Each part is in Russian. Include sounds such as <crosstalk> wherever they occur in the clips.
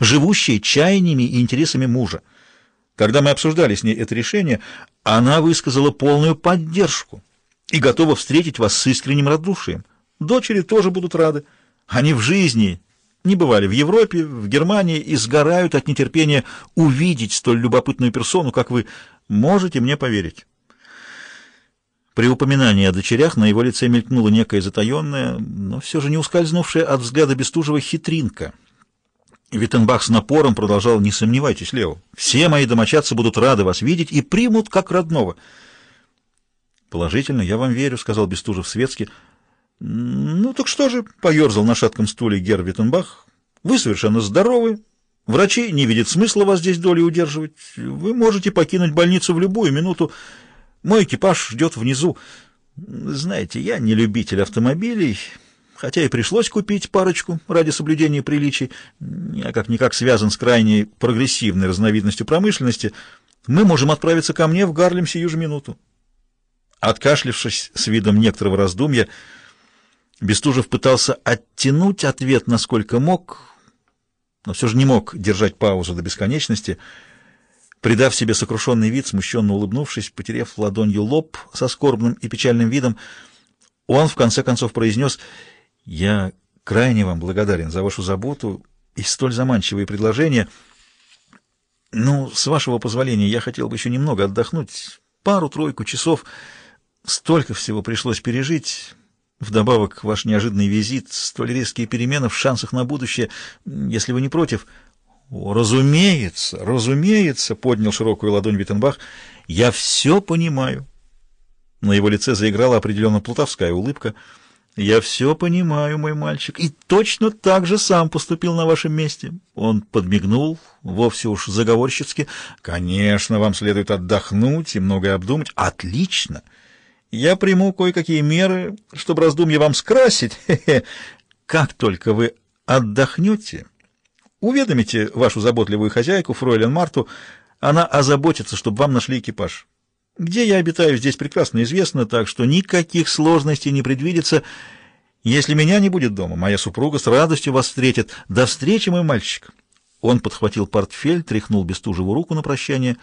живущая чаяниями и интересами мужа. Когда мы обсуждали с ней это решение, она высказала полную поддержку и готова встретить вас с искренним радушием. Дочери тоже будут рады. Они в жизни не бывали в Европе, в Германии и сгорают от нетерпения увидеть столь любопытную персону, как вы. Можете мне поверить». При упоминании о дочерях на его лице мелькнула некая затаенная, но все же не ускользнувшая от взгляда Бестужева хитринка. Виттенбах с напором продолжал «Не сомневайтесь, Лео, все мои домочадцы будут рады вас видеть и примут как родного». «Положительно, я вам верю», — сказал Бестужев светски. «Ну так что же?» — поерзал на шатком стуле Герр Виттенбах. «Вы совершенно здоровы. Врачи не видят смысла вас здесь долей удерживать. Вы можете покинуть больницу в любую минуту. Мой экипаж ждет внизу. Знаете, я не любитель автомобилей, хотя и пришлось купить парочку ради соблюдения приличий. Я как-никак связан с крайне прогрессивной разновидностью промышленности. Мы можем отправиться ко мне в Гарлем сию же минуту. Откашлившись с видом некоторого раздумья, Бестужев пытался оттянуть ответ насколько мог, но все же не мог держать паузу до бесконечности — Придав себе сокрушенный вид, смущенно улыбнувшись, потеряв ладонью лоб со скорбным и печальным видом, он в конце концов произнес «Я крайне вам благодарен за вашу заботу и столь заманчивые предложения. Ну, с вашего позволения, я хотел бы еще немного отдохнуть, пару-тройку часов. Столько всего пришлось пережить». Вдобавок, ваш неожиданный визит, столь резкие перемены в шансах на будущее, если вы не против, разумеется, разумеется, поднял широкую ладонь Виттенбах. Я все понимаю. На его лице заиграла определенно плутовская улыбка. Я все понимаю, мой мальчик, и точно так же сам поступил на вашем месте. Он подмигнул, вовсе уж заговорщицки. Конечно, вам следует отдохнуть и многое обдумать. Отлично. Я приму кое-какие меры, чтобы раздумья вам скрасить. <laughs> Как только вы отдохнете... Уведомите вашу заботливую хозяйку, фройлен Марту, она озаботится, чтобы вам нашли экипаж. Где я обитаю, здесь прекрасно известно, так что никаких сложностей не предвидится. Если меня не будет дома, моя супруга с радостью вас встретит. До встречи, мой мальчик!» Он подхватил портфель, тряхнул Бестужеву руку на прощание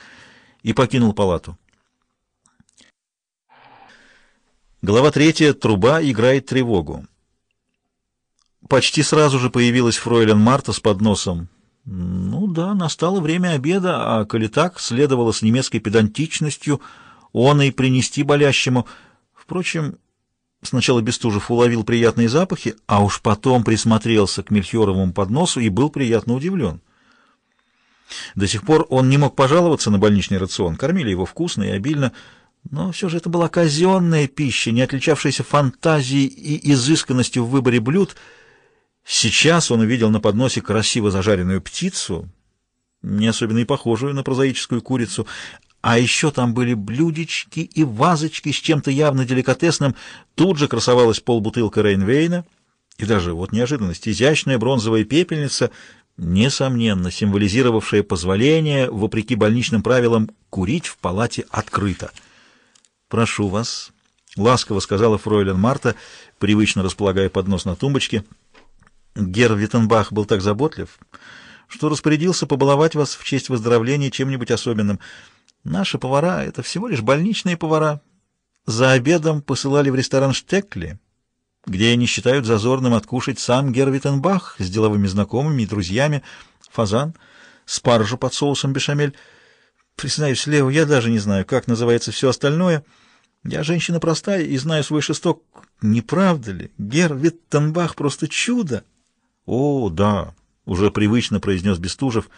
и покинул палату. Глава третья. Труба играет тревогу. Почти сразу же появилась фройлен Марта с подносом. Ну да, настало время обеда, а коли так, следовало с немецкой педантичностью он и принести болящему. Впрочем, сначала Бестужев уловил приятные запахи, а уж потом присмотрелся к Мельхиоровому подносу и был приятно удивлен. До сих пор он не мог пожаловаться на больничный рацион, кормили его вкусно и обильно, но все же это была казенная пища, не отличавшаяся фантазией и изысканностью в выборе блюд — Сейчас он увидел на подносе красиво зажаренную птицу, не особенно и похожую на прозаическую курицу, а еще там были блюдечки и вазочки с чем-то явно деликатесным. Тут же красовалась полбутылка Рейнвейна, и даже, вот неожиданность, изящная бронзовая пепельница, несомненно символизировавшая позволение, вопреки больничным правилам, курить в палате открыто. «Прошу вас», — ласково сказала фройлен Марта, привычно располагая поднос на тумбочке, — Герр Виттенбах был так заботлив, что распорядился побаловать вас в честь выздоровления чем-нибудь особенным. Наши повара — это всего лишь больничные повара. За обедом посылали в ресторан Штекли, где они считают зазорным откушать сам Герр Виттенбах с деловыми знакомыми и друзьями, фазан, спаржу под соусом бешамель. Признаюсь, Лео, я даже не знаю, как называется все остальное. Я женщина простая и знаю свой шесток. Не правда ли? Герр Виттенбах просто чудо! «О, да», — уже привычно произнес Бестужев.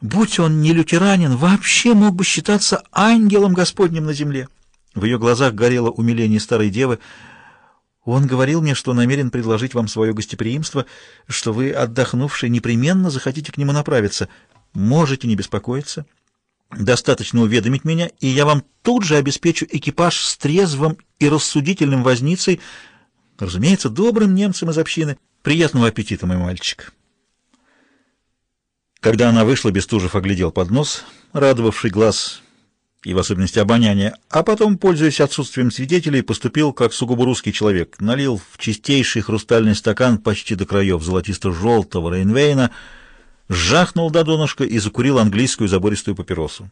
«Будь он не лютеранин, вообще мог бы считаться ангелом Господним на земле». В ее глазах горело умиление старой девы. «Он говорил мне, что намерен предложить вам свое гостеприимство, что вы, отдохнувшие, непременно захотите к нему направиться. Можете не беспокоиться». Достаточно уведомить меня, и я вам тут же обеспечу экипаж с трезвым и рассудительным возницей, разумеется, добрым немцем из общины. Приятного аппетита, мой мальчик. Когда она вышла, Бестужев оглядел поднос, радовавший глаз и в особенности обоняние, а потом, пользуясь отсутствием свидетелей, поступил как сугубо русский человек, налил в чистейший хрустальный стакан почти до краев золотисто-желтого Рейнвейна, жахнул до донышка и закурил английскую забористую папиросу.